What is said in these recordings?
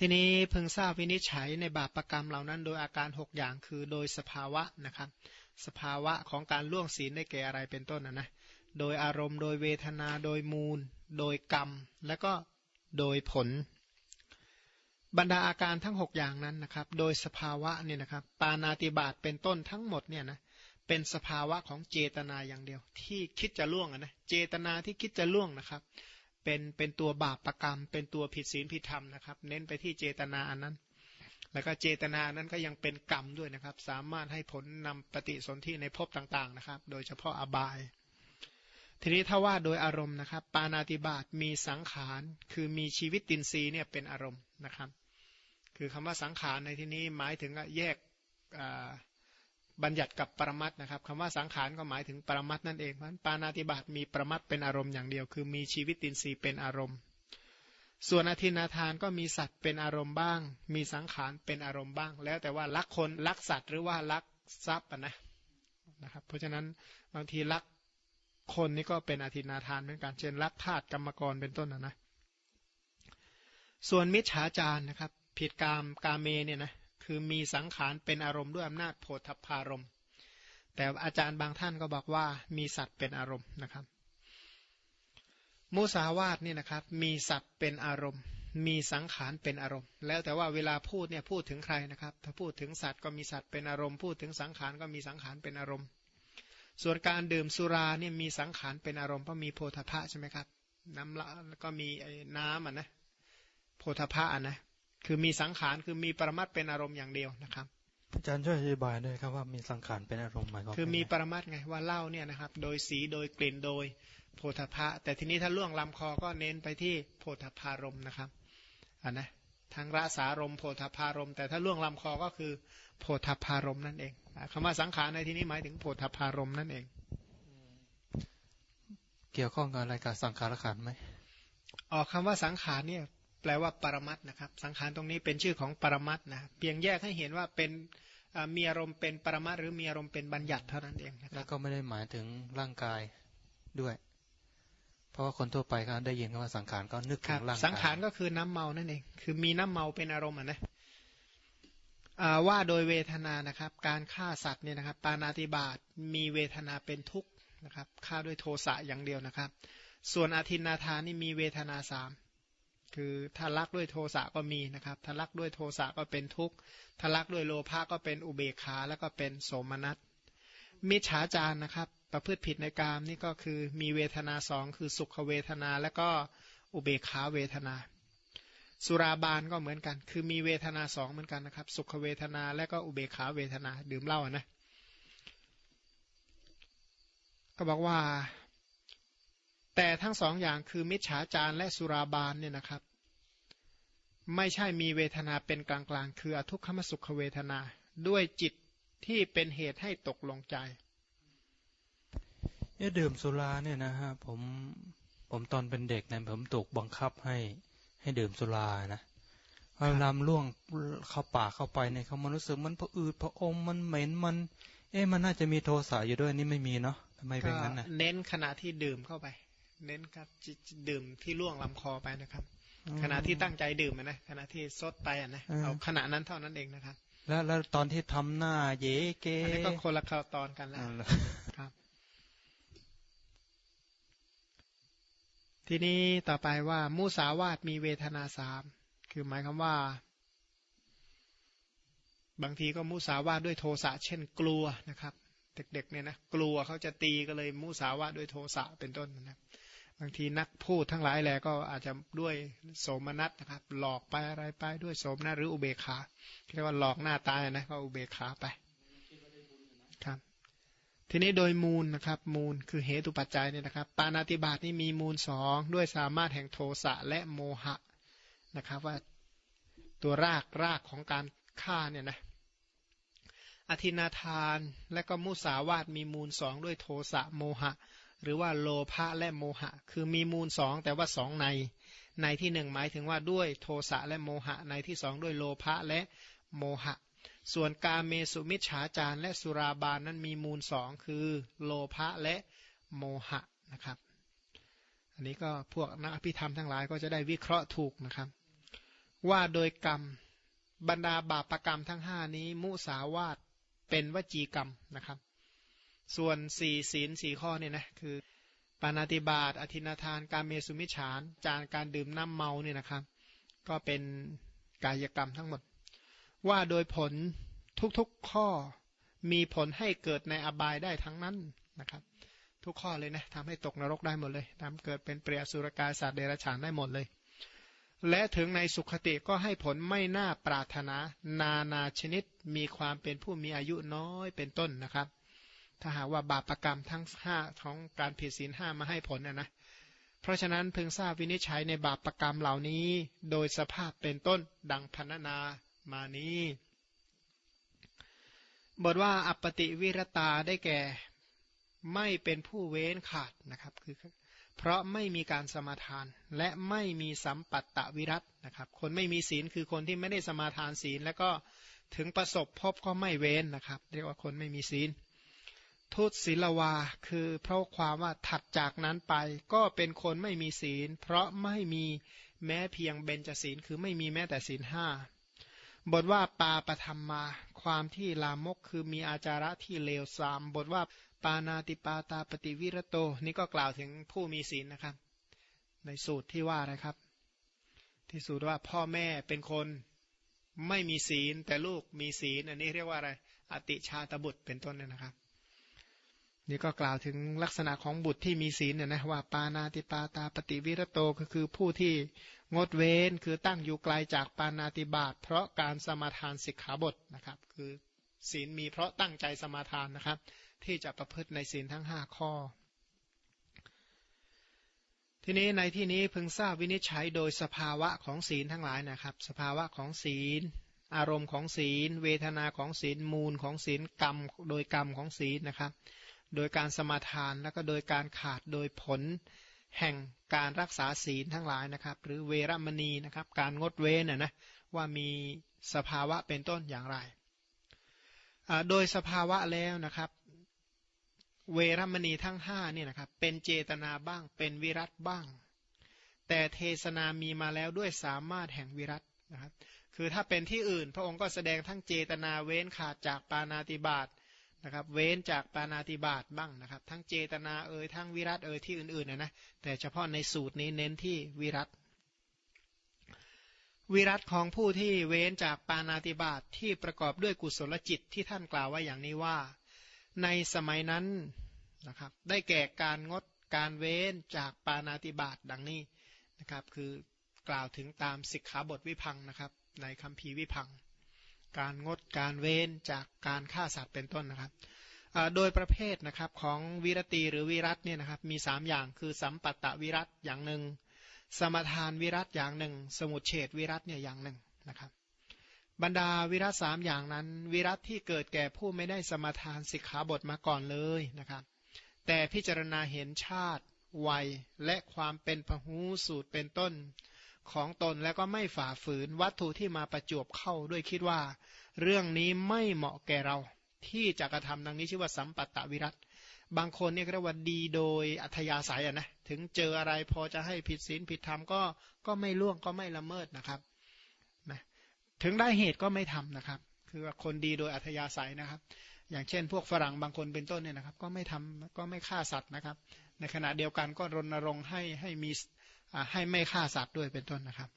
ทีนี้พึงทราบวินิจฉัยในบาปประกรรมเหล่านั้น โดยอาการ 6 อย่างคือโดยสภาวะนะครับ สภาวะของการล่วงศีลได้แก่อะไรเป็นต้นนะนะโดยอารมณ์ โดยเวทนาโดยมูล โดยกรรม และก็โดยผล บรรดาอาการทั้ง 6 อย่างนั้นนะครับ โดยสภาวะเนี่ยนะครับ ปานาติบาตเป็นต้นทั้งหมดเนี่ยนะเป็นสภาวะของเจตนาอย่างเดียว ที่คิดจะล่วงนะเจตนาที่คิดจะล่วงนะครับ เป็นเป็นตัวบาปประกรรม เป็นตัวผิดศีลผิดธรรมนะครับ เน้นไปที่เจตนาอันนั้น แล้วก็เจตนานั้นก็ยังเป็นกรรมด้วยนะครับ สามารถให้ผลนำปฏิสนธิในภพต่างๆนะครับ โดยเฉพาะอบาย ทีนี้ถ้าว่าโดยอารมณ์นะครับ ปานาติบาตมีสังขาร คือมีชีวิตตินรีเนี่ยเป็นอารมณ์นะครับ คือคำว่าสังขารในที่นี้หมายถึงแยก บัญญัติกับปรมัตนะครับคำว่าสังขารก็หมายถึงปรมัตนั่นเองเพราะปานาติบาตมีปรมัตเป็นอารมณ์อย่างเดียว คือมีชีวิตตินรีเป็นอารมณ์ ส่วนอธินาทานก็มีสัตว์เป็นอารมณ์บ้าง มีสังขารเป็นอารมณ์บ้าง แล้วแต่ว่ารักคนรักสัตว์หรือว่ารักทรัพย์นะนะครับ เพราะฉะนั้นบางทีรักคนนี่ก็เป็นอธินาทานเหมือนกันเช่นรักทาตกรรมกรเป็นต้นนะนะส่วนมิจฉาจารนะครับ ผิดกามกาเมเนี่ยนะ คือมีสังขารเป็นอารมณ์ด้วยอำนาจโพธพารมแต่อาจารย์บางท่านก็บอกว่ามีสัตว์เป็นอารมณ์นะครับ มุสาวาทนี่นะครับ มีสัตว์เป็นอารมณ์ มีสังขารเป็นอารมณ์ แล้วแต่ว่าเวลาพูดเนี่ยพูดถึงใครนะครับ ถ้าพูดถึงสัตว์ก็มีสัตว์เป็นอารมณ์ พูดถึงสังขารก็มีสังขารเป็นอารมณ์ ส่วนการดื่มสุราเนี่ยมีสังขารเป็นอารมณ์เพราะมีโพธาภะใช่ไหมครับ น้ำละก็มีน้ำอะนะโพธาภะนะ คือมีสังขารคือมีปรมัตเป็นอารมณ์อย่างเดียวนะครับอาจารย์ช่วยอธิบายด้วยครับว่ามีสังขารเป็นอารมณ์หมายความคือมีปรมัตไงว่าเหล้าเนี่ยนะครับ โดยสีโดยกลิ่นโดยโพธาภะแต่ทีนี้ถ้าล่วงลำคอก็เน้นไปที่โพธพารมนะครับอ่านะทั้งรสารมโพธพารม แต่ถ้าล่วงลำคอก็คือโพธพารมนั่นเองคำว่าสังขารในที่นี้หมายถึงโพธพารมนั่นเอง เกี่ยวข้องกับอะไรกับสังขารขันไหมออกคำว่าสังขารเนี่ย แปลว่าปรมัตนะครับ สังขารตรงนี้เป็นชื่อของปรมัตนะเพียงแยกให้เห็นว่าเป็นมีอารมณ์เป็นปรมัตหรือมีอารมณ์เป็นบัญญัติเท่านั้นเองแล้วก็ไม่ได้หมายถึงร่างกายด้วย เพราะว่าคนทั่วไปก็ได้ยินคำว่าสังขารก็นึกถึงร่างกายสังขารก็คือน้ำเมานั่นเองคือมีน้ำเมาเป็นอารมณ์อะนะว่าโดยเวทนานะครับ การฆ่าสัตว์เนี่ยนะครับ ปานาติบาตมีเวทนาเป็นทุกข์นะครับฆ่าด้วยโทสะอย่างเดียวนะครับ ส่วนอาทินนาทานนี่มีเวทนาสาม คือถ้ารักด้วยโทสะก็มีนะครับถ้ารักด้วยโทสะก็เป็นทุกข์ถ้ารักด้วยโลภะก็เป็นอุเบกขาแล้วก็เป็นโสมนัสมิจฉาจารนะครับ ประพฤติผิดในกามนี่ก็คือมีเวทนาสองคือสุขเวทนาและก็อุเบกขาเวทนา สุราบานก็เหมือนกัน คือมีเวทนาสองเหมือนกันนะครับ สุขเวทนาและก็อุเบกขาเวทนาดื่มเหล้านะก็บอกว่า แต่ทั้งสองอย่างคือมิจฉาจารและสุราบานเนี่ยนะครับ ไม่ใช่มีเวทนาเป็นกลางๆ คืออทุกขมสุขเวทนา ด้วยจิตที่เป็นเหตุให้ตกลงใจเนี่ยดื่มสุราเนี่ยนะฮะผมผมตอนเป็นเด็กเนี่ยผมถูกบังคับให้ให้ดื่มสุรานะพอลำล่วงเข้าปากเข้าไปเนี่ยเขามันรู้สึกมันพออืดพออมมันเหม็นมัน เอ๊ะมันน่าจะมีโทสะอยู่ด้วยนี่ไม่มีเนาะทำไมเป็นงั้นนะเน้นขณะที่ดื่มเข้าไป เน้นครับดื่มที่ล่วงลำคอไปนะครับ ขณะที่ตั้งใจดื่มนะขณะที่ซดไปนะเอาขณะนั้นเท่านั้นเองนะครับ แล้วแล้วตอนที่ทำหน้าเยเกอันนี้ก็คนละข่าวตอนกันแล้วครับ ทีนี้ต่อไปว่ามุสาวาตมีเวทนาสามคือหมายคำว่า บางทีก็มุสาวาตด้วยโทสะเช่นกลัวนะครับเด็กๆเนี่ยนะกลัวเขาจะตีก็เลยมุสาวาตด้วยโทสะเป็นต้นนะครับ บางทีนักพูดทั้งหลายแหละก็อาจจะด้วยโสมนัสนะครับ หลอกไปอะไรไปด้วยโสมนัสหรืออุเบกขาเรียกว่าหลอกหน้าตายนะก็อุเบกขาไปครับทีนี้โดยมูลนะครับ มูลคือเหตุปัจจัยเนี่ยนะครับ ปานาติบาตนี่มีมูลสองด้วยสามารถแห่งโทสะและโมหะนะครับ ว่าตัวรากรากของการฆ่าเนี่ยนะอธินาทานและก็มุสาวาตมีมูลสองด้วยโทสะโมหะ หรือว่าโลภะและโมหะ คือมีมูลสองแต่ว่าสองในในที่หนึ่งหมายถึงว่าด้วยโทสะและโมหะในที่สองด้วยโลภะและโมหะ ส่วนกาเมสุมิชฉาจารและสุราบานนั้นมีมูลสองคือโลภะและโมหะนะครับ อันนี้ก็พวกนักพิธรรมทั้งหลายก็จะได้วิเคราะห์ถูกนะครับ ว่าโดยกรรมบรรดาบาปรกรรมทั้งห้านี้ มุสาวาตเป็นวจีกรรมนะครับ ส่วนสี่ศีลสี่ข้อเนี่ยนะคือปานาติบาตอธินาทานการเมสุมิฉาน จานการดื่มน้ำเมาเนี่ยนะครับ ก็เป็นกายกรรมทั้งหมด ว่าโดยผลทุกๆข้อมีผลให้เกิดในอบายได้ทั้งนั้นนะครับ ทุกข้อเลยนะทำให้ตกนรกได้หมดเลยทำเกิดเป็นเปรียสุรกายสัตว์เดรัจฉานได้หมดเลย และถึงในสุขติก็ให้ผลไม่น่าปรารถนา นานาชนิดมีความเป็นผู้มีอายุน้อยเป็นต้นนะครับ ถ้าหากว่าบาปรกรรมทั้งห้าของการผิดศีลห้ามาให้ผลนะนะ เพราะฉะนั้นพึงทราบวินิจฉัยในบาปรกรรมเหล่านี้ โดยสภาพเป็นต้นดังพันนามานี้บทว่าอัปปติวิรตาได้แก่ไม่เป็นผู้เว้นขาดนะครับคือเพราะไม่มีการสมาทานและไม่มีสัมปัตตวิรัตนะครับ คนไม่มีศีลคือคนที่ไม่ได้สมาทานศีล แล้วก็ถึงประสบพบก็ไม่เว้นนะครับ เรียกว่าคนไม่มีศีล ทุศีลวา คือเพราะความว่าถัดจากนั้นไป ก็เป็นคนไม่มีศีล เพราะไม่มีแม้เพียงเบญจศีลคือไม่มีแม้แต่ศีลห้าบทว่าปาปธรรมมา ความที่ลามกคือมีอาจาระที่เลวทราม บทว่าปานาติปาตาปฏิวิรโต นี่ก็กล่าวถึงผู้มีศีลนะครับ ในสูตรที่ว่านะครับ ที่สูตรว่าพ่อแม่เป็นคนไม่มีศีลแต่ลูกมีศีล อันนี้เรียกว่าอะไร อติชาตบุตรเป็นต้นเนี่ยนะครับ นี่ก็กล่าวถึงลักษณะของบุตรที่มีศีลเนี่ยนะว่าปานาติปาตาปฏิวิรโตก็คือผู้ที่งดเว้นคือตั้งอยู่ไกลจากปานาติบาตเพราะการสมาทานสิกขาบทนะครับ คือศีลมีเพราะตั้งใจสมาทานนะครับ ที่จะประพฤติในศีลทั้งห้าข้อ ทีนี้ในที่นี้พึงทราบวินิจฉัยโดยสภาวะของศีลทั้งหลายนะครับ สภาวะของศีล อารมณ์ของศีล เวทนาของศีลมูลของศีลกรรม โดยกรรมของศีลนะครับ โดยการสมาทานแล้วก็โดยการขาดโดยผล แห่งการรักษาศีลทั้งหลายนะครับ หรือเวรมณีนะครับ การงดเว้นนะว่ามีสภาวะเป็นต้นอย่างไรโดยสภาวะแล้วนะครับ เวรมณีทั้งห้านี่ยนะครับเป็นเจตนาบ้างเป็นวิรัตบ้าง แต่เทศนามีมาแล้วด้วยสามารถแห่งวิรัตนะครับคือถ้าเป็นที่อื่นพระองค์ก็แสดงทั้งเจตนาเว้นขาดจากปานาติบาต นะครับ เว้นจากปานาติบาตบ้างนะครับ ทั้งเจตนาเอ่ยทั้งวิรัตเอ่ยที่อื่นๆนะนะแต่เฉพาะในสูตรนี้เน้นที่วิรัตวิรัตของผู้ที่เว้นจากปานาติบาตที่ประกอบด้วยกุศลจิตที่ท่านกล่าวไว้อย่างนี้ว่า ในสมัยนั้นนะครับ ได้แก่การงดการเว้นจากปานาติบาตดังนี้นะครับ คือกล่าวถึงตามสิกขาบทวิพังนะครับ ในคำพีวิพัง การงดการเว้นจากการฆ่าสัตว์เป็นต้นนะครับโดยประเภทนะครับของวิรตีหรือวิรัตเนี่ยนะครับมี3อย่างคือสัมปัตตวิรัตอย่างหนึ่ง สมทานวิรัตอย่างหนึ่ง สมุเฉดวิรัตเนี่ยอย่างหนึ่งนะครับบรรดาวิรัตสามอย่างนั้น วิรัตที่เกิดแก่ผู้ไม่ได้สมทานสิกขาบทมาก่อนเลยนะครับ แต่พิจารณาเห็นชาติ วัยและความเป็นพหูสูตรเป็นต้น ของตนแล้วก็ไม่ฝ่าฝืนวัตถุที่มาประจวบเข้าด้วยคิดว่า เรื่องนี้ไม่เหมาะแก่เรา ที่จะกระทำดังนี้ชื่อว่าสัมปัตตวิรัตบางคนเนี่ยเรียกว่าดีโดยอัธยาศัยนะถึงเจออะไรพอจะให้ผิดศีลผิดธรรมก็ก็ไม่ล่วงก็ไม่ละเมิดนะครับนะถึงได้เหตุก็ไม่ทำนะครับ คือว่าคนดีโดยอัธยาศัยนะครับ อย่างเช่น พวกฝรั่งบางคนเป็นต้นเนี่ยนะครับ ก็ไม่ทำก็ไม่ฆ่าสัตว์นะครับ ในขณะเดียวกันก็รณรงค์ให้ให้มี ให้ไม่ฆ่าสัตว์ด้วยเป็นต้นนะครับ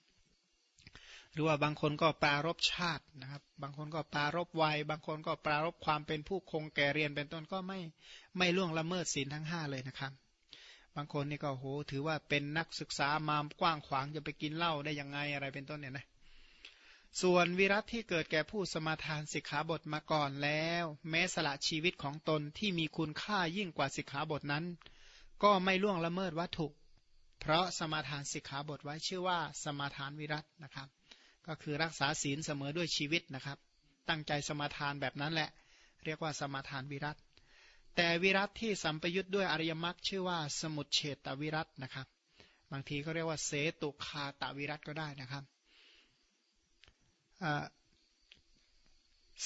หรือว่าบางคนก็ปรารบชาตินะครับ บางคนก็ปรารบวัย บางคนก็ปรารบความเป็นผู้คงแก่เรียนเป็นต้นก็ไม่ไม่ล่วงละเมิดศีลทั้งห้าเลยนะครับ บางคนนี่ก็โหถือว่าเป็นนักศึกษามามกว้างขวางจะไปกินเหล้าได้ยังไงอะไรเป็นต้นเนี่ยนะส่วนวิรัตที่เกิดแก่ผู้สมาทานสิกขาบทมาก่อนแล้ว แม้สละชีวิตของตนที่มีคุณค่ายิ่งกว่าสิกขาบทนั้น ก็ไม่ล่วงละเมิดวัตถุ เพราะสมาทานสิกขาบทไว้ชื่อว่าสมาทานวิรัตนะครับ ก็คือรักษาศีลเสมอด้วยชีวิตนะครับ ตั้งใจสมาทานแบบนั้นแหละ เรียกว่าสมาทานวิรัตแต่วิรัตที่สัมปยุทธ์ด้วยอริยมรรคชื่อว่าสมุทเฉตวิรัตนะครับ บางทีก็เรียกว่าเสตุคาตวิรัตก็ได้นะครับ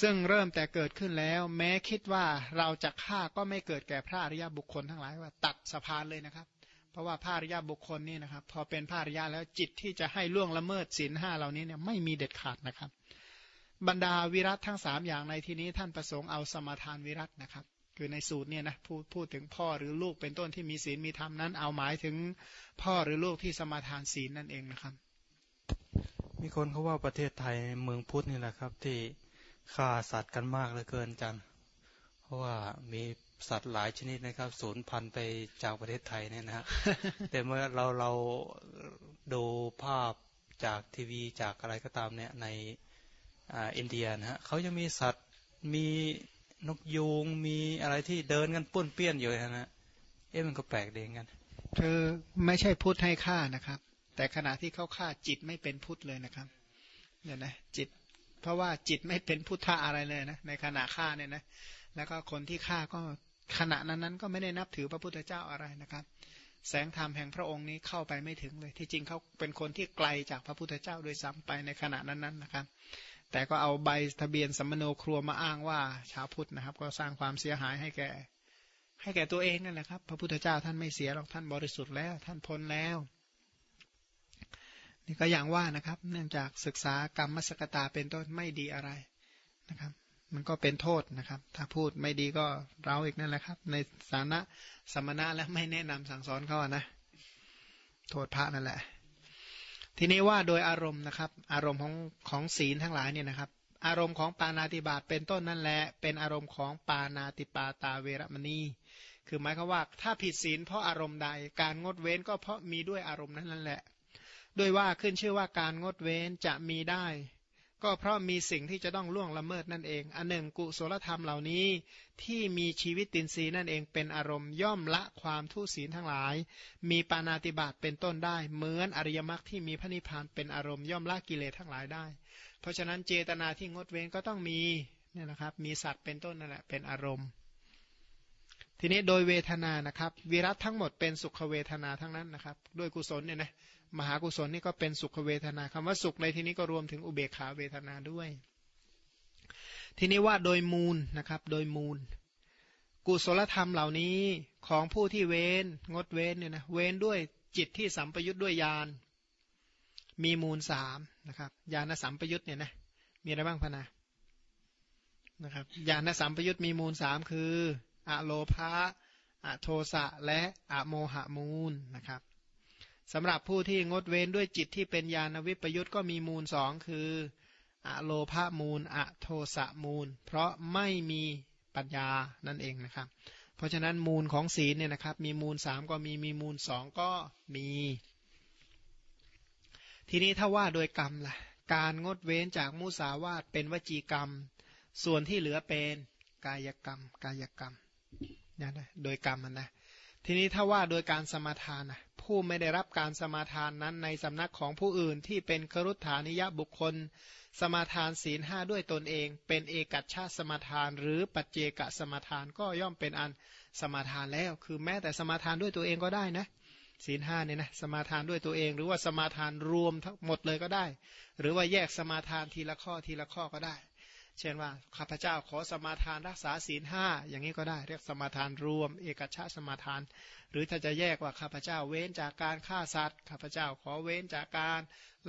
ซึ่งเริ่มแต่เกิดขึ้นแล้ว แม้คิดว่าเราจะฆ่าก็ไม่เกิดแก่พระอริยบุคคลทั้งหลายว่า ตัดสะพานเลยนะครับ เพราะว่าพระอริยบุคคลนี่นะครับ พอเป็นพระอริยะแล้วจิตที่จะให้ล่วงละเมิดศีลห้าเหล่านี้เนี่ยไม่มีเด็ดขาดนะครับ บรรดาวิรัตทั้งสามอย่างในที่นี้ท่านประสงค์เอาสมาทานวิรัตนะครับคือในสูตรเนี่ยนะพูดพูดถึงพ่อหรือลูกเป็นต้นที่มีศีลมีธรรมนั้นเอาหมายถึงพ่อหรือลูกที่สมาทานศีลนั่นเองนะครับ มีคนเขาว่าประเทศไทยเมืองพุทธนี่แหละครับ ที่ฆ่าสัตว์กันมากเหลือเกินจันเพราะว่ามี สัตว์หลายชนิดนะครับสูญพันธุ์ไปจากประเทศไทยเนี่ยนะฮะแต่เมื่อเราเราดูภาพจากทีวีจากอะไรก็ตามเนี่ยในอ่าอินเดียนะฮะเขายังมีสัตว์มีนกยูงมีอะไรที่เดินกันป้วนเปี้ยนอยู่นะฮะเอ๊ะมันก็แปลกดีเหมือนกันคือไม่ใช่พุทธให้ฆ่านะครับ แต่ขณะที่เขาฆ่าจิตไม่เป็นพุทธเลยนะครับเนี่ยนะจิต เพราะว่าจิตไม่เป็นพุทธะอะไรเลยนะในขณะฆ่าเนี่ยนะแล้วก็คนที่ฆ่าก็ ขณะนั้นนั้นก็ไม่ได้นับถือพระพุทธเจ้าอะไรนะครับ แสงธรรมแห่งพระองค์นี้เข้าไปไม่ถึงเลย ที่จริงเขาเป็นคนที่ไกลจากพระพุทธเจ้าโดยซ้ำไปในขณะนั้นนั้นนะครับ แต่ก็เอาใบทะเบียนสัมมโนครัวมาอ้างว่าชาวพุทธนะครับ ก็สร้างความเสียหายให้แก่ให้แก่ตัวเองนั่นแหละครับ พระพุทธเจ้าท่านไม่เสียหรอกท่านบริสุทธิ์แล้ว ท่านพ้นแล้วนี่ก็อย่างว่านะครับ เนื่องจากศึกษากรรมมสกตาเป็นต้นไม่ดีอะไรนะครับ มันก็เป็นโทษนะครับ ถ้าพูดไม่ดีก็เราอีกนั่นแหละครับ ในสานะสมณะและไม่แนะนำสั่งสอนเขานะ โทษพระนั่นแหละ ทีนี้ว่าโดยอารมณ์นะครับ อารมณ์ของของศีลทั้งหลายเนี่ยนะครับ อารมณ์ของปานาติบาตเป็นต้นนั่นแหละเป็นอารมณ์ของปานาติปาตาเวรมณี คือหมายความว่า ถ้าผิดศีลเพราะอารมณ์ใด การงดเว้นก็เพราะมีด้วยอารมณ์นั้นนั่นแหละ ด้วยว่าขึ้นชื่อว่าการงดเว้นจะมีได้ ก็เพราะมีสิ่งที่จะต้องล่วงละเมิดนั่นเอง อันหนึ่งกุศลธรรมเหล่านี้ที่มีชีวิตตินทรีย์นั่นเองเป็นอารมณ์ย่อมละความทุศีลทั้งหลาย มีปานาติบาตเป็นต้นได้ เหมือนอริยมรรคที่มีพระนิพพานเป็นอารมณ์ย่อมละกิเลสทั้งหลายได้ เพราะฉะนั้นเจตนาที่งดเว้นก็ต้องมีเนี่ยนะครับมีสัตว์เป็นต้นนั่นแหละเป็นอารมณ์ ทีนี้โดยเวทนานะครับ วิรัตทั้งหมดเป็นสุขเวทนาทั้งนั้นนะครับ ด้วยกุศลเนี่ยนะ มหากุศลนี่ก็เป็นสุขเวทนาคำว่าสุขในที่นี้ก็รวมถึงอุเบกขาเวทนาด้วย ทีนี้ว่าโดยมูลนะครับ โดยมูล กุศลธรรมเหล่านี้ของผู้ที่เว้นงดเว้นเนี่ยนะเว้นด้วยจิตที่สัมปยุทธ์ด้วยญาณมีมูลสามนะครับญาณสัมปยุทธ์เนี่ยนะมีอะไรบ้างพนะนะครับญาณสัมปยุทธ์มีมูลสามคืออะโลภะอะโทสะและอะโมหะมูลนะครับ สำหรับผู้ที่งดเว้นด้วยจิตที่เป็นญาณวิปยุทธก็มีมูลสองคืออะโลภามูลอะโทสะมูล เพราะไม่มีปัญญานั่นเองนะครับ เพราะฉะนั้นมูลของศีลเนี่ยนะครับ มีมูลสามก็มีมีมูลสองก็มี ทีนี้ถ้าว่าโดยกรรมล่ะ การงดเว้นจากมุสาวาตเป็นวจีกรรม ส่วนที่เหลือเป็นกายกรรม กายกรรมนะนะโดยกรรมมันนะทีนี้ถ้าว่าโดยการสมาทานนะ ผู้ไม่ได้รับการสมาทานนั้นในสำนักของผู้อื่นที่เป็นครุฑานิยบุคคล สมาทานศีลห้าด้วยตนเอง เป็นเอกัชชาสมาทาน หรือปัจเจกสมาทานก็ย่อมเป็นอันสมาทานแล้ว คือแม้แต่สมาทานด้วยตัวเองก็ได้นะศีลห้าเนี่ยนะสมาทานด้วยตัวเองหรือว่าสมาทานรวมทั้งหมดเลยก็ได้ หรือว่าแยกสมาทานทีละข้อทีละข้อก็ได้ เช่นว่าข้าพเจ้าขอสมาทานรักษาศีลห้าอย่างนี้ก็ได้เรียกสมาทานรวม เอกชาสมาทาน หรือถ้าจะแยกว่าข้าพเจ้าเว้นจากการฆ่าสัตว์ข้าพเจ้าขอเว้นจากการ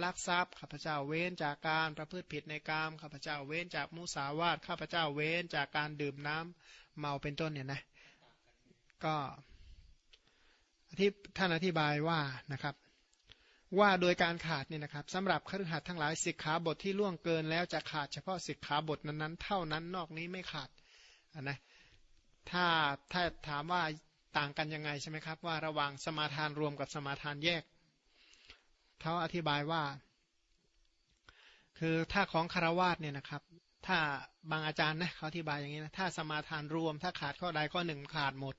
ลักทรัพย์ข้าพเจ้าเว้นจากการประพฤติผิดในกามข้าพเจ้าเว้นจากมุสาวาทข้าพเจ้าเว้นจากการดื่มน้ำเมาเป็นต้นเนี่ยนะก็ที่ท่านอธิบายว่านะครับ ว่าโดยการขาดเนี่ยนะครับสำหรับคฤหัสถ์ทั้งหลายสิกขาบทที่ล่วงเกินแล้วจะขาดเฉพาะสิกขาบทนั้นๆ เท่านั้นนอกนี้ไม่ขาดนะถ้าถ้าถามว่าต่างกันยังไงใช่ไหมครับ ว่าระหว่างสมาทานรวมกับสมาทานแยกเขาอธิบายว่า คือถ้าของคารวาสเนี่ยนะครับ ถ้าบางอาจารย์นะเขาอธิบายอย่างนี้นะถ้าสมาทานรวม ถ้าขาดข้อใดข้อหนึ่งขาดหมด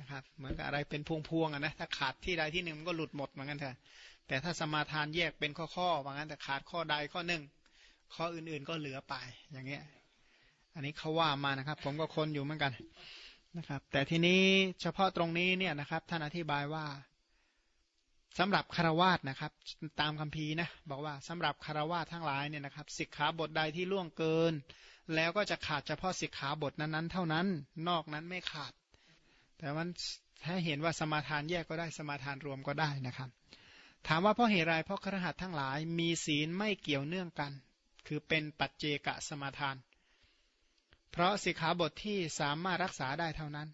นะครับ เหมือนกับอะไรเป็นพวงๆนะถ้าขาดที่ใดที่หนึ่งมันก็หลุดหมดเหมือนกันเถอะแต่ถ้าสมาทานแยกเป็นข้อๆว่างั้นแต่ขาดข้อใดข้อหนึ่งข้ออื่นๆก็เหลือไปอย่างเงี้ย อันนี้เขาว่ามานะครับ ผมก็คนอยู่เหมือนกันนะครับ แต่ทีนี้เฉพาะตรงนี้เนี่ยนะครับ ท่านอธิบายว่าสำหรับคารวาสนะครับ ตามคัมภีร์นะบอกว่าสำหรับคารวาสทั้งหลายเนี่ยนะครับสิกขาบทใดที่ล่วงเกิน แล้วก็จะขาดเฉพาะสิกขาบทนั้นๆ เท่านั้น นอกนั้นไม่ขาด แต่มันถ้าเห็นว่าสมาทานแยกก็ได้สมาทานรวมก็ได้นะครับ ถามว่าเพราะเหตุไรเพราะครหัสทั้งหลายมีศีลไม่เกี่ยวเนื่องกัน คือเป็นปัจเจกะสมาทาน เพราะสิกขาบทที่สามารถรักษาได้เท่านั้น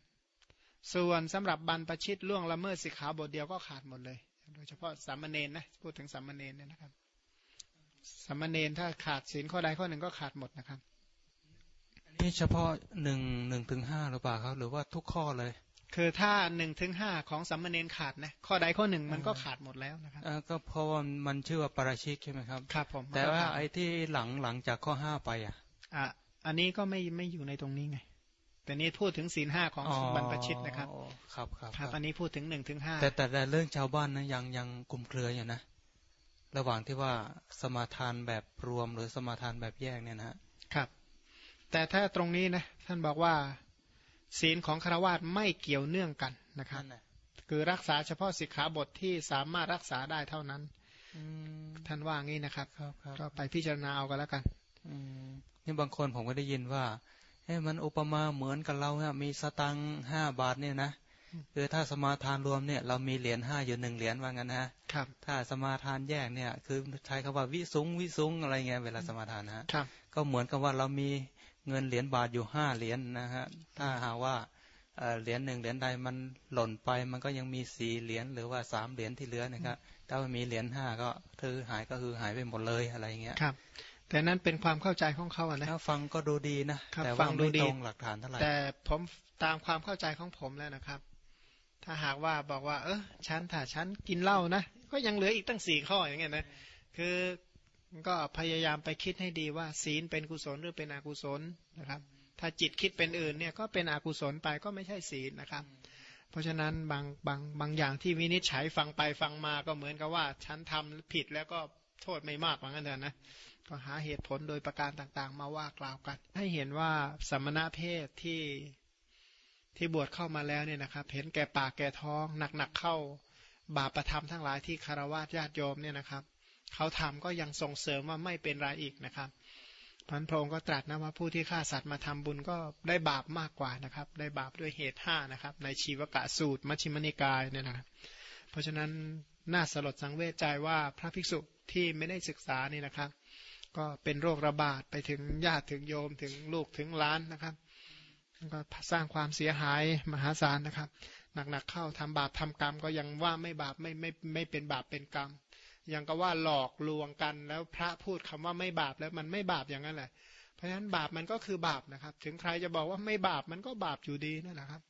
ส่วนสำหรับบรรพชิตล่วงละเมิดสิกขาบทเดียวก็ขาดหมดเลย โดยเฉพาะสามเณรนะพูดถึงสามเณรเนี่ยนะครับสามเณรถ้าขาดศีลข้อใดข้อหนึ่งก็ขาดหมดนะครับนี่เฉพาะหนึ่งหนึ่งถึงห้าหรือเปล่าครับ หรือว่าทุกข้อเลย คือถ้าหนึ่งถึงห้าของสัมมเนนขาดนะข้อใดข้อหนึ่งมันก็ขาดหมดแล้วนะครับก็เพราะว่ามันชื่อว่าปราชิกใช่ไหมครับครับผมแต่ว่าไอ้ที่หลังหลังจากข้อห้าไปอะอะอันนี้ก็ไม่ไม่อยู่ในตรงนี้ไงแต่นี้พูดถึงศีลห้าของบรรพชิตนะครับครับครับครับอันนี้พูดถึงหนึ่งถึงห้าแต่แต่เรื่องชาวบ้านนะยังยังกลุ่มเครืออยู่นะระหว่างที่ว่าสมาทานแบบรวมหรือสมาทานแบบแยกเนี่ยนะครับ แต่ถ้าตรงนี้นะท่านบอกว่า ศีลของคารวาสไม่เกี่ยวเนื่องกันนะครับคือรักษาเฉพาะสิกขาบทที่สามารถรักษาได้เท่านั้นท่านว่างี้นะครับก็ไปพิจารณาเอากันแล้วกันนี่บางคนผมก็ได้ยินว่าเฮ้มันอุปมาเหมือนกับเราเนี่ยมีสตังห้าบาทเนี่ยนะคือถ้าสมาทานรวมเนี่ย เรามีเหรียญห้าอยู่หนึ่งเหรียญว่างั้นนะครับถ้าสมาทานแยกเนี่ย คือใช้คำว่าวิสุงวิสุงอะไรเงี้ยเวลาสมาทานนะก็เหมือนกับว่าเรามี เงินเหรียญบาทอยู่ห้าเหรียญนนะฮะถ้าหาว่าเหรียญหนึ่งเหรียญใดมันหล่นไป มันก็ยังมีสี่เหรียญหรือว่าสามเหรียญที่เหลือนะครับถ้ามันมีเหรียญห้าก็ถือหายก็คือหายไปหมดเลยอะไรเงี้ยครับ แต่นั้นเป็นความเข้าใจของเขาอะนะฟังก็ดูดีนะแต่ว่าไม่ตรงหลักฐานเท่าไหร่แต่ผมตามความเข้าใจของผมแล้วนะครับ ถ้าหากว่าบอกว่า เออฉันถ้าฉันกินเหล้านะก็ยังเหลืออีกตั้งสี่ข้ออย่างเงี้ยนะคือ ก็พยายามไปคิดให้ดีว่า ศีลเป็นกุศลหรือเป็นอกุศลนะครับ ถ้าจิตคิดเป็นอื่นเนี่ยก็เป็นอกุศลไปก็ไม่ใช่ศีลนะครับ เพราะฉะนั้นบางบางบางอย่างที่วินิจฉัยฟังไปฟังมาก็เหมือนกับว่า ฉันทำผิดแล้วก็โทษไม่มากว่างั้นเถอะนะก็หาเหตุผลโดยประการต่างๆ มาว่ากล่าวกัน ให้เห็นว่าสมณะเพศที่ที่บวชเข้ามาแล้วเนี่ยนะครับ เห็นแก่ปากแก่ท้องหนักๆเข้า บาปประทำทั้งหลายที่คารวะญาติโยมเนี่ยนะครับ เขาทำก็ยังส่งเสริมว่าไม่เป็นไรอีกนะครับพันพระองค์ก็ตรัสนะว่าผู้ที่ฆ่าสัตว์มาทำบุญก็ได้บาปมากกว่านะครับ ได้บาปด้วยเหตุห้านะครับ ในชีวกะสูตรมัชฌิมนิกายเนี่ยนะครับ เพราะฉะนั้นน่าสลดสังเวชใจว่าพระภิกษุที่ไม่ได้ศึกษานี่นะครับ ก็เป็นโรคระบาดไปถึงญาติถึงโยมถึงลูกถึงล้านนะครับก็สร้างความเสียหายมหาศาลนะครับ หนักๆเข้าทำบาปทำกรรมก็ยังว่าไม่บาปไม่ไม่ไม่เป็นบาปเป็นกรรม ย่างก็ว่าหลอกลวงกัน แล้วพระพูดคำว่าไม่บาปแล้วมันไม่บาปอย่างนั้นแหละเพราะฉะนั้นบาปมันก็คือบาปนะครับ ถึงใครจะบอกว่าไม่บาปมันก็บาปอยู่ดีนั่นแหละครับ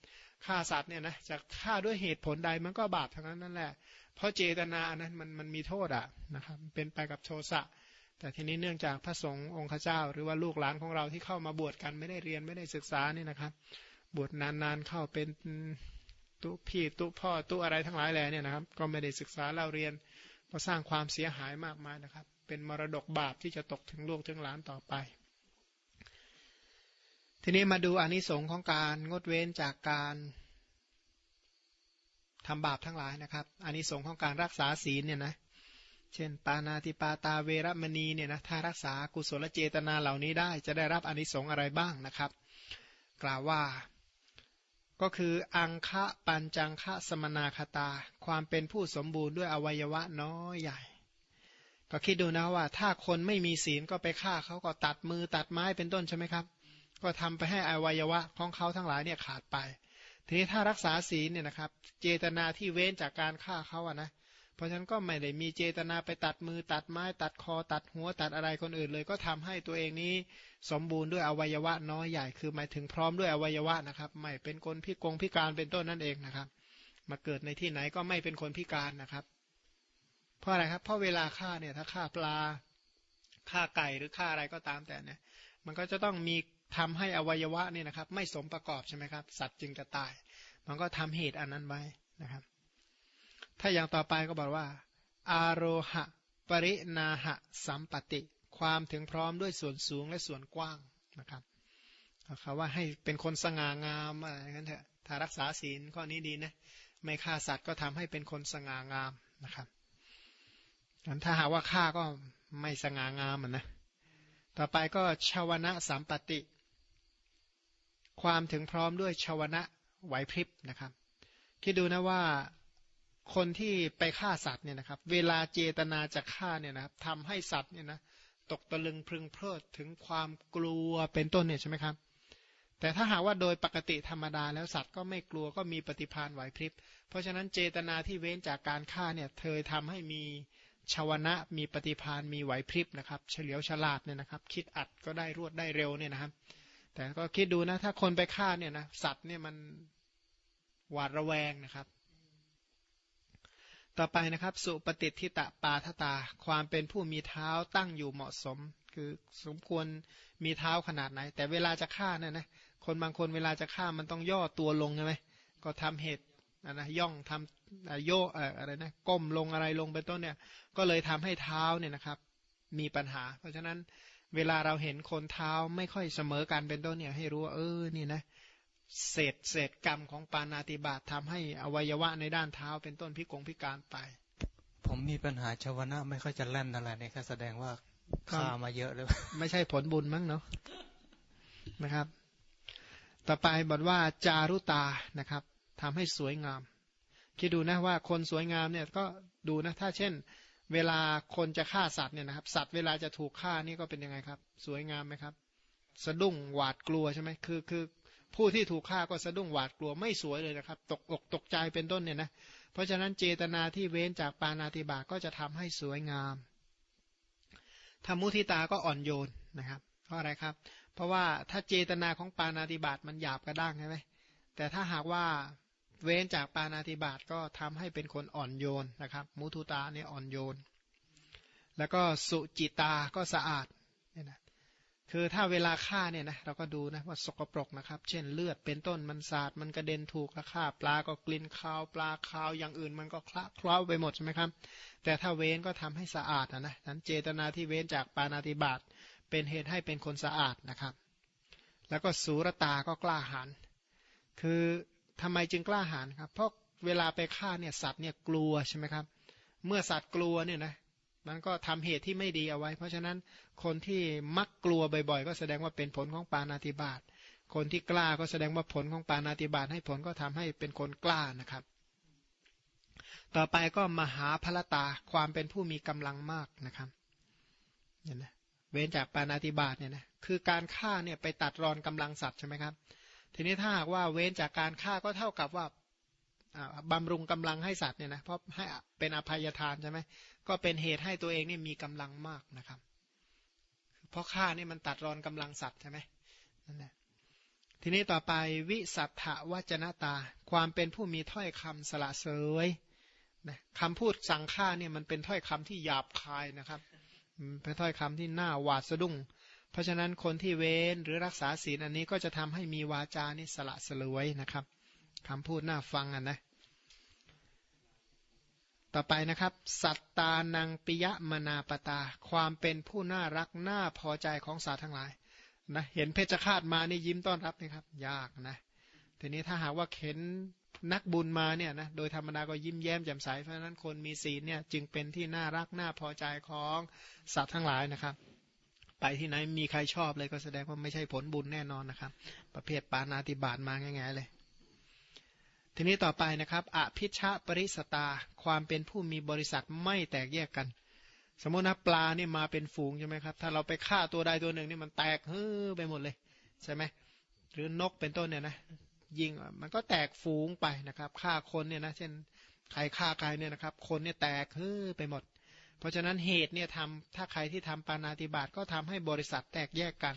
ฆ่าสัตว์เนี่ยนะจะฆ่าด้วยเหตุผลใดมันก็บาปทั้งนั้นนั่นแหละ เพราะเจตนาอันนั้นมันมันมีโทษอะนะครับเป็นไปกับโทสะ แต่ทีนี้เนื่องจากพระสงฆ์องค์ข้าเจ้า หรือว่าลูกหลานของเราที่เข้ามาบวชกันไม่ได้เรียนไม่ได้ศึกษานี่นะครับ บวชนานๆเข้าเป็นตุพี่ตุพ่อตุอะไรทั้งหลายแหล่เนี่ยนะครับ ก็ไม่ได้ศึกษาเล่าเรียน ก็สร้างความเสียหายมากมายนะครับ เป็นมรดกบาปที่จะตกถึงลูกถึงหลานต่อไป ทีนี้มาดูอนิสงค์ของการงดเว้นจากการทำบาปทั้งหลายนะครับอานิสงค์ของการรักษาศีลเนี่ยนะ เช่น ปานาติปาตาเวรมณีเนี่ยนะ ถ้ารักษากุศลเจตนาเหล่านี้ได้ จะได้รับอนิสงค์อะไรบ้างนะครับ กล่าวว่า ก็คืออังคะปัญจังคะสมนาคตา ความเป็นผู้สมบูรณ์ด้วยอวัยวะน้อยใหญ่ ก็คิดดูนะว่า ถ้าคนไม่มีศีลก็ไปฆ่าเขาก็ตัดมือตัดไม้เป็นต้นใช่ไหมครับ ก็ทำไปให้อวัยวะของเขาทั้งหลายเนี่ยขาดไป ทีนี้ถ้ารักษาศีลเนี่ยนะครับ เจตนาที่เว้นจากการฆ่าเขาอะนะเพราะฉะนั้นก็ไม่ได้มีเจตนาไปตัดมือตัดไม้ ตัดคอ ตัดหัวตัดอะไรคนอื่นเลย ก็ทำให้ตัวเองนี้สมบูรณ์ด้วยอวัยวะน้อยใหญ่คือหมายถึงพร้อมด้วยอวัยวะนะครับ ไม่เป็นคนพิกงพิการเป็นต้นนั่นเองนะครับ มาเกิดในที่ไหนก็ไม่เป็นคนพิการนะครับ เพราะอะไรครับ เพราะเวลาฆ่าเนี่ยถ้าฆ่าปลาฆ่าไก่หรือฆ่าอะไรก็ตามแต่เนี่ย มันก็จะต้องมีทำให้อวัยวะเนี่ยนะครับ ไม่สมประกอบใช่ไหมครับ สัตว์จึงจะตาย มันก็ทำเหตุอันนั้นไว้นะครับ ถ้าอย่างต่อไปก็บอกว่า อารหะ ปรินาหะ สัมปติ ความถึงพร้อมด้วยส่วนสูงและส่วนกว้างนะครับเขาว่าให้เป็นคนสง่างามอะไรกันเถอะถ้ารักษาศีลข้อนี้ดีนะไม่ฆ่าสัตว์ก็ทำให้เป็นคนสง่างามนะครับถ้าหาว่าฆ่าก็ไม่สง่างามนะต่อไปก็ชาวนะสัมปติ ความถึงพร้อมด้วยชาวนะไหวพริบนะครับ คิดดูนะว่า คนที่ไปฆ่าสัตว์เนี่ยนะครับ เวลาเจตนาจะฆ่าเนี่ยนะครับทำให้สัตว์เนี่ยนะตกตะลึงพึงเพลิดถึงความกลัวเป็นต้นเนี่ยใช่ไหมครับ แต่ถ้าหากว่าโดยปกติธรรมดาแล้วสัตว์ก็ไม่กลัวก็มีปฏิพานไหวพริบ เพราะฉะนั้นเจตนาที่เว้นจากการฆ่าเนี่ยเธอทำให้มีชาวนะมีปฏิพานมีไหวพริบนะครับ เฉลียวฉลาดเนี่ยนะครับ คิดอัดก็ได้รวดได้เร็วเนี่ยนะครับ แต่ก็คิดดูนะถ้าคนไปฆ่าเนี่ยนะสัตว์เนี่ยมันหวาดระแวงนะครับ ต่อไปนะครับ สุปฏิทิตะปาทตา ความเป็นผู้มีเท้าตั้งอยู่เหมาะสม คือสมควรมีเท้าขนาดไหน แต่เวลาจะฆ่าเนี่ยนะคนบางคนเวลาจะฆ่ามันต้องย่อตัวลงใช่ไหมก็ทำเหตุนะย่องทำโยอะไรนะก้มลงอะไรลงเป็นต้นเนี่ย ก็เลยทำให้เท้าเนี่ยนะครับ มีปัญหา เพราะฉะนั้นเวลาเราเห็นคนเท้าไม่ค่อยเสมอกันเป็นต้นเนี่ย ให้รู้ว่าเออนี่นะ เศษเศษกรรมของปานาติบาตทำให้อวัยวะในด้านเท้าเป็นต้นพิกงพิการไป ผมมีปัญหาชาวนะไม่ค่อยจะแล่นอะไรเนี่ยแสดงว่าฆ่ามาเยอะเลยไม่ใช่ผลบุญมั้งเนาะนะครับ ต่อไปบอกว่าจารุตานะครับทำให้สวยงาม คิดดูนะว่าคนสวยงามเนี่ยก็ดูนะถ้าเช่น เวลาคนจะฆ่าสัตว์เนี่ยนะครับ สัตว์เวลาจะถูกฆ่านี่ก็เป็นยังไงครับ สวยงามไหมครับ สะดุ้งหวาดกลัวใช่ไหมคือคือ ผู้ที่ถูกฆ่าก็สะดุ้งหวาดกลัวไม่สวยเลยนะครับ ตกอกตกใจเป็นต้นเนี่ยนะเพราะฉะนั้นเจตนาที่เว้นจากปานาติบาก็จะทำให้สวยงามธรรมุทิตาก็อ่อนโยนนะครับ เพราะอะไรครับ เพราะว่าถ้าเจตนาของปานาติบาตมันหยาบกระด้างใช่ไหมแต่ถ้าหากว่าเว้นจากปานาติบาตก็ทำให้เป็นคนอ่อนโยนนะครับ มุทุตาเนี่ยอ่อนโยน แล้วก็สุจิตาก็สะอาดเนี่ยนะ คือถ้าเวลาฆ่าเนี่ยนะเราก็ดูนะว่าสกปรกนะครับ เช่นเลือดเป็นต้นมันสาดมันกระเด็นถูกแล้วฆ่าปลาก็กลิ่นคาวปลาคาวอย่างอื่นมันก็คละคล้าไปหมดใช่ไหมครับ แต่ถ้าเว้นก็ทำให้สะอาดนะนะนั้นเจตนาที่เว้นจากปานาติบาตเป็นเหตุให้เป็นคนสะอาดนะครับ แล้วก็สูรตาก็กล้าหาญคือทำไมจึงกล้าหาญครับ เพราะเวลาไปฆ่าเนี่ยสัตว์เนี่ยกลัวใช่ไหมครับ เมื่อสัตว์กลัวเนี่ยนะมันก็ทำเหตุที่ไม่ดีเอาไว้ เพราะฉะนั้น คนที่มักกลัวบ่อยๆ ก็แสดงว่าเป็นผลของปานาติบาต คนที่กล้าก็แสดงว่าผลของปานาติบาตให้ผลก็ทำให้เป็นคนกล้านะครับ ต่อไปก็มหาพลตาความเป็นผู้มีกำลังมากนะครับเห็นไหมเว้นจากปานาติบาตเนี่ยนะคือการฆ่าเนี่ยไปตัดรอนกำลังสัตว์ใช่ไหมครับ ทีนี้ถ้าหากว่าเว้นจากการฆ่าก็เท่ากับว่าบำรุงกำลังให้สัตว์เนี่ยนะเพราะให้เป็นอภัยทานใช่ไหมก็เป็นเหตุให้ตัวเองนี่มีกำลังมากนะครับ เพราะฆ่านี่มันตัดรอนกำลังสัตว์ใช่ไหมนั่นแหละทีนี้ต่อไปวิสัทธวจนะตา ความเป็นผู้มีถ้อยคำสละเสยนะคำพูดสั่งฆ่าเนี่ยมันเป็นถ้อยคำที่หยาบคายนะครับเป็นถ้อยคำที่น่าหวาดสะดุ้ง เพราะฉะนั้นคนที่เว้นหรือรักษาศีลอันนี้ก็จะทำให้มีวาจานี่สละเสลวยนะครับคำพูดน่าฟังอะนะ ต่อไปนะครับ สัตตานังปิยมนาปตา ความเป็นผู้น่ารักน่าพอใจของสัตว์ทั้งหลายนะเห็นเพชฌฆาตมานี่ยิ้มต้อนรับนะครับ ยากนะทีนี้ถ้าหากว่าเข็นนักบุญมาเนี่ยนะโดยธรรมดาก็ยิ้มแย้มแจ่มใสเพราะฉะนั้นคนมีศีลเนี่ยจึงเป็นที่น่ารักน่าพอใจของสัตว์ทั้งหลายนะครับ ไปที่ไหนมีใครชอบเลยก็แสดงว่าไม่ใช่ผลบุญแน่นอนนะครับ ประเภทปานาติบาตมาง่ายๆเลย ทีนี้ต่อไปนะครับอภิชาปริสตา ความเป็นผู้มีบริษัทไม่แตกแยกกัน สมมตินะปลาเนี่ยมาเป็นฝูงใช่ไหมครับ ถ้าเราไปฆ่าตัวใดตัวหนึ่งนี่มันแตกเฮ้อไปหมดเลยใช่ไหมหรือนกเป็นต้นเนี่ยนะยิงมันก็แตกฝูงไปนะครับฆ่าคนเนี่ยนะเช่นใครฆ่าใครเนี่ยนะครับ คนเนี่ยแตกเฮ้อไปหมด เพราะฉะนั้นเหตุเนี่ยทำถ้าใครที่ทำปานาติบาตก็ทำให้บริษัทแตกแยกกัน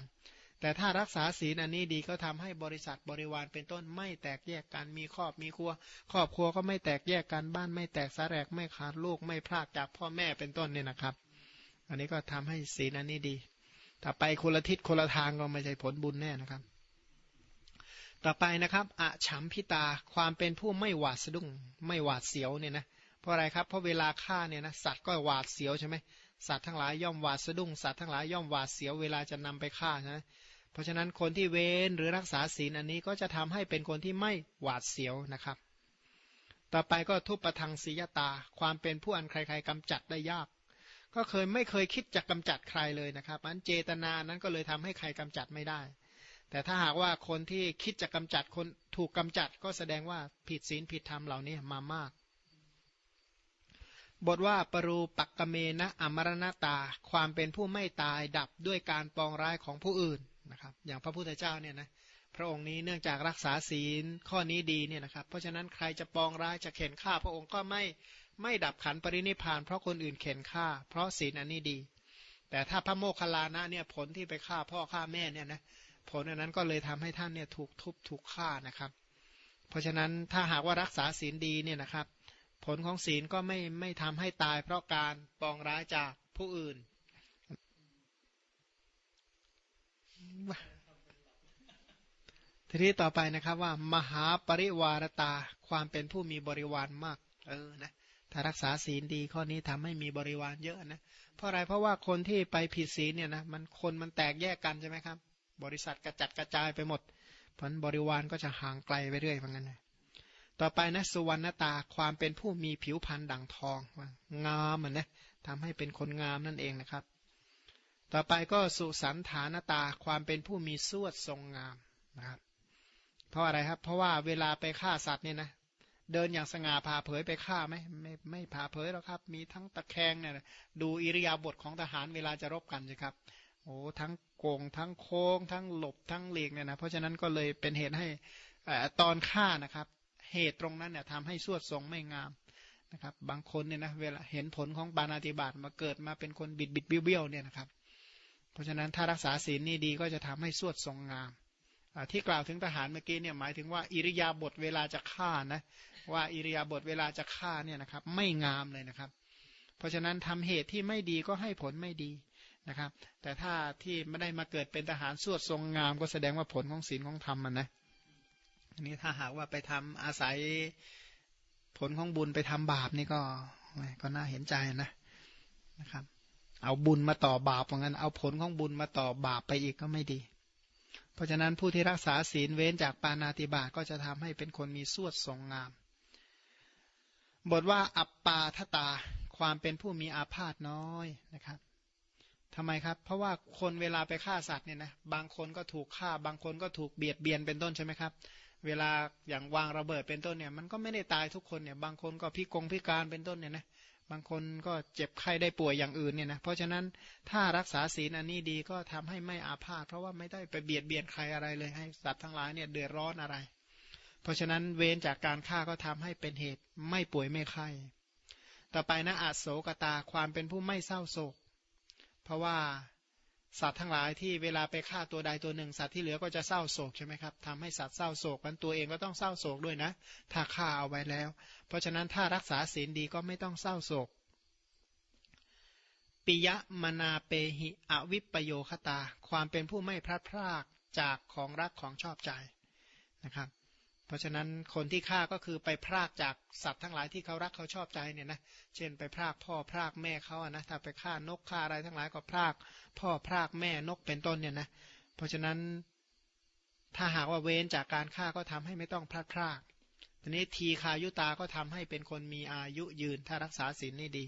แต่ถ้ารักษาศีลอันนี้ดีก็ทำให้บริษัทบริวารเป็นต้นไม่แตกแยกกันมีครอบมีครัว ครอบครัวก็ไม่แตกแยกกันบ้านไม่แตกสาแรกไม่ขาดลูกไม่พลากจากพ่อแม่เป็นต้นเนี่ยนะครับ อันนี้ก็ทำให้ศีลอันนี้ดีถ้าไปคนละทิศคนละทางก็ไม่ใช่ผลบุญแน่นะครับ ต่อไปนะครับอะฉัมพิตาความเป็นผู้ไม่หวาดสะดุ้งไม่หวาดเสียวเนี่ยนะเพราะอะไรครับเพราะเวลาฆ่าเนี่ยนะสัตว์ก็หวาดเสียวใช่ไหมสัตว์ทั้งหลายย่อมหวาดสะดุ้งสัตว์ทั้งหลายย่อมหวาดเสียวเวลาจะนำไปฆ่าใช่ไหม ราะฉะนั้นคนที่เว้นหรือรักษาศีลอันนี้ก็จะทำให้เป็นคนที่ไม่หวาดเสียวนะครับ ต่อไปก็ทุบประทังสียตา ความเป็นผู้อันใครๆกำจัดได้ยาก ก็เคยไม่เคยคิดจะกำจัดใครเลยนะครับอันเจตนานั้นก็เลยทำให้ใครกำจัดไม่ได้ แต่ถ้าหากว่าคนที่คิดจะกำจัดคนถูกกำจัดก็แสดงว่าผิดศีลผิดธรรมเหล่านี้มามาก บทว่าปรูปักกเมนะอมรณตา ความเป็นผู้ไม่ตายดับด้วยการปองร้ายของผู้อื่น นะครับ อย่างพระพุทธเจ้าเนี่ยนะพระองค์นี้เนื่องจากรักษาศีลข้อนี้ดีเนี่ยนะครับ เพราะฉะนั้นใครจะปองร้ายจะเข็นฆ่า พระองค์ก็ไม่ไม่ดับขันปรินิพาน เพราะคนอื่นเข็นฆ่า เพราะศีลอันนี้ดี แต่ถ้าพระโมคคัลลานะเนี่ยผลที่ไปฆ่าพ่อฆ่าแม่เนี่ยนะผลอันนั้นก็เลยทำให้ท่านเนี่ยถูกทุบถูกฆ่านะครับ เพราะฉะนั้นถ้าหากว่ารักษาศีลดีเนี่ยนะครับ ผลของศีลก็ไม่ไม่ทำให้ตายเพราะการปองร้ายจากผู้อื่น ทีนี้ต่อไปนะครับว่า มหาปริวารตาความเป็นผู้มีบริวารมาก เออนะถ้ารักษาศีลดีข้อนี้ทำให้มีบริวารเยอะนะเพราะอะไรเพราะว่าคนที่ไปผิดศีลเนี่ยนะมันคนมันแตกแยกกันใช่ไหมครับ บริษัทกระจัดกระจายไปหมดผลบริวารก็จะห่างไกลไปเรื่อยเหมือนกันนะต่อไปนะสุวรรณตาความเป็นผู้มีผิวพรรณดังทองงามเหมือนนะทำให้เป็นคนงามนั่นเองนะครับ ต่อไปก็สุสันฐานตาความเป็นผู้มีสวดทรงงามนะครับเพราะอะไรครับ เพราะว่าเวลาไปฆ่าสัตว์เนี่ยนะเดินอย่างสง่าผ่าเผยไปฆ่าไหมไม่ไม่ผ่าเผยหรอกครับ มีทั้งตะแคงเนี่ยดูอิริยาบถของทหารเวลาจะรบกันใช่ครับโอ้ทั้งโกงทั้งโค้ง ทั้งหลบทั้งหลีกเนี่ยนะเพราะฉะนั้นก็เลยเป็นเหตุให้ตอนฆ่านะครับ เหตุตรงนั้นเนี่ยทำให้สวดทรงไม่งามนะครับ บางคนเนี่ยนะเวลาเห็นผลของปานาติบาตมาเกิดมาเป็นคนบิดบิดเบี้ยวเนี่ยนะครับ เพราะฉะนั้นถ้ารักษาศีลนี่ดีก็จะทำให้สวดทรงงามที่กล่าวถึงทหารเมื่อกี้เนี่ยหมายถึงว่าอิริยาบถเวลาจะฆ่านะว่าอิริยาบถเวลาจะฆ่าเนี่ยนะครับ ไม่งามเลยนะครับ เพราะฉะนั้นทำเหตุที่ไม่ดีก็ให้ผลไม่ดีนะครับ แต่ถ้าที่ไม่ได้มาเกิดเป็นทหารสวดทรงงาม ก็แสดงว่าผลของศีลของธรรมมันนะอันนี้ถ้าหากว่าไปทำอาศัยผลของบุญไปทำบาปนี่ก็ก็น่าเห็นใจนะนะครับ เอาบุญมาต่อบาปเหมือนกันเอาผลของบุญมาต่อบาปไปอีกก็ไม่ดี เพราะฉะนั้นผู้ที่รักษาศีลเว้นจากปานาติบาก็จะทำให้เป็นคนมีสวดทรงงาม บทว่าอัปปาทตาความเป็นผู้มีอาพาธน้อยนะครับทำไมครับ เพราะว่าคนเวลาไปฆ่าสัตว์เนี่ยนะ บางคนก็ถูกฆ่า บางคนก็ถูกเบียดเบียนเป็นต้นใช่ไหมครับ เวลาอย่างวางระเบิดเป็นต้นเนี่ย มันก็ไม่ได้ตายทุกคนเนี่ย บางคนก็พิกงพิการเป็นต้นเนี่ยนะ บางคนก็เจ็บไข้ได้ป่วยอย่างอื่นเนี่ยนะ เพราะฉะนั้นถ้ารักษาศีลอันนี้ดีก็ทำให้ไม่อาพาธเพราะว่าไม่ได้ไปเบียดเบียนใครอะไรเลยให้สัตว์ทั้งหลายเนี่ยเดือดร้อนอะไร เพราะฉะนั้นเว้นจากการฆ่าก็ทำให้เป็นเหตุไม่ป่วยไม่ไข้ ต่อไปนะอาโศกตาความเป็นผู้ไม่เศร้าโศก เพราะว่า สัตว์ทั้งหลายที่เวลาไปฆ่าตัวใดตัวหนึ่ง สัตว์ที่เหลือก็จะเศร้าโศกใช่ไหมครับทำให้สัตว์เศร้าโศกมันตัวเองก็ต้องเศร้าโศกด้วยนะ ถ้าฆ่าเอาไว้แล้ว เพราะฉะนั้นถ้ารักษาศีลดีก็ไม่ต้องเศร้าโศก ปิยะมนาเปหิอวิปโยคตา ความเป็นผู้ไม่พลาดพลากจากของรักของชอบใจนะครับ เพราะฉะนั้นคนที่ฆ่าก็คือไปพรากจากสัตว์ทั้งหลายที่เขารักเขาชอบใจเนี่ยนะเช่นไปพรากพ่อพรากแม่เขาอะนะถ้าไปฆ่านกฆ่าอะไรทั้งหลายก็พราก พ่อพรากแม่นกเป็นต้นเนี่ยนะเพราะฉะนั้นถ้าหากว่าเว้นจากการฆ่าก็ทำให้ไม่ต้องพลาดพรากทีนี้ทีคายุตาก็ทำให้เป็นคนมีอายุยืนถ้ารักษาศีลนี่ดี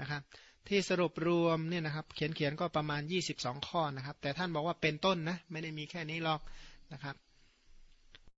นะครับที่สรุปรวมเนี่ยนะครับเขียนเขียนก็ประมาณ 22 ข้อนะครับ แต่ท่านบอกว่าเป็นต้นนะไม่ได้มีแค่นี้หรอกนะครับ